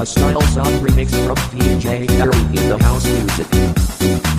A style song remix from DJ Harry in the house music.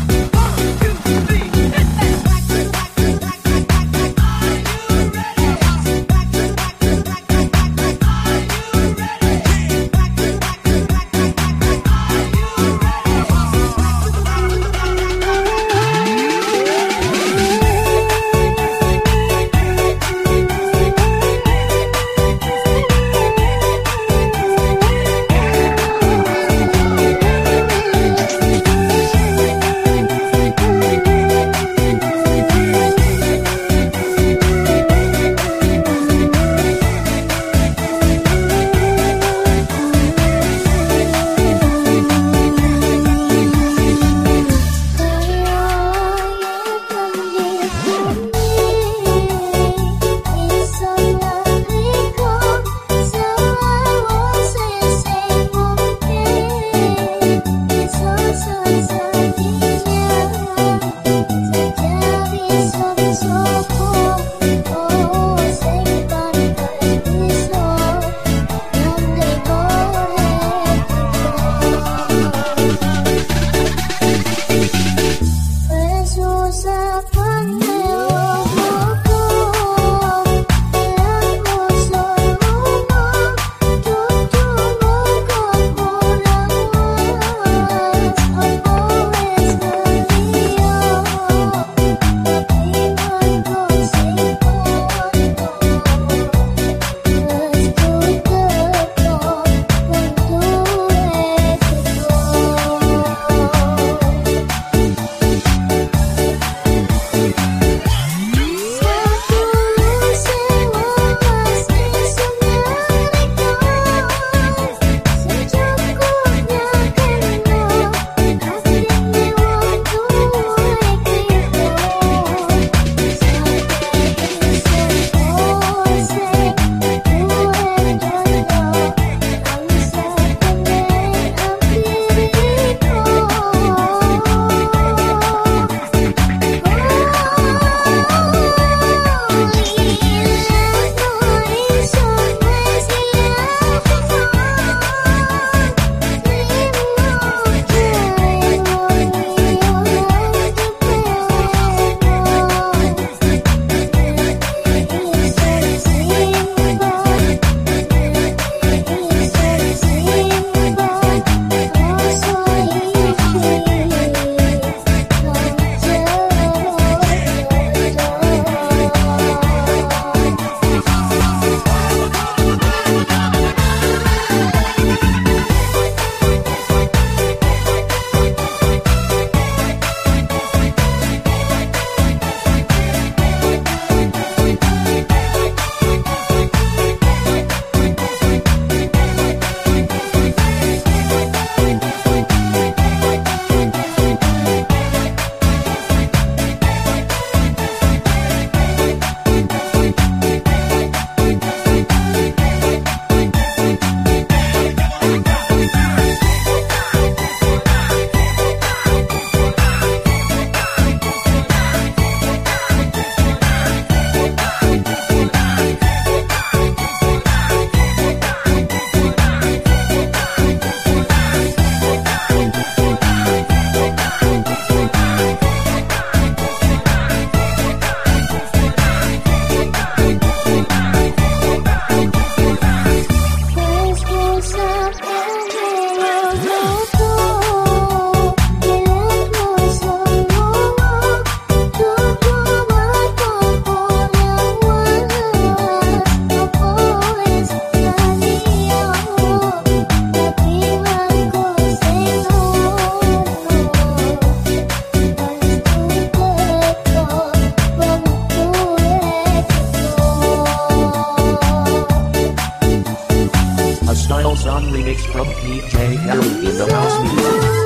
Song Remix from DJ Harry in the House Music.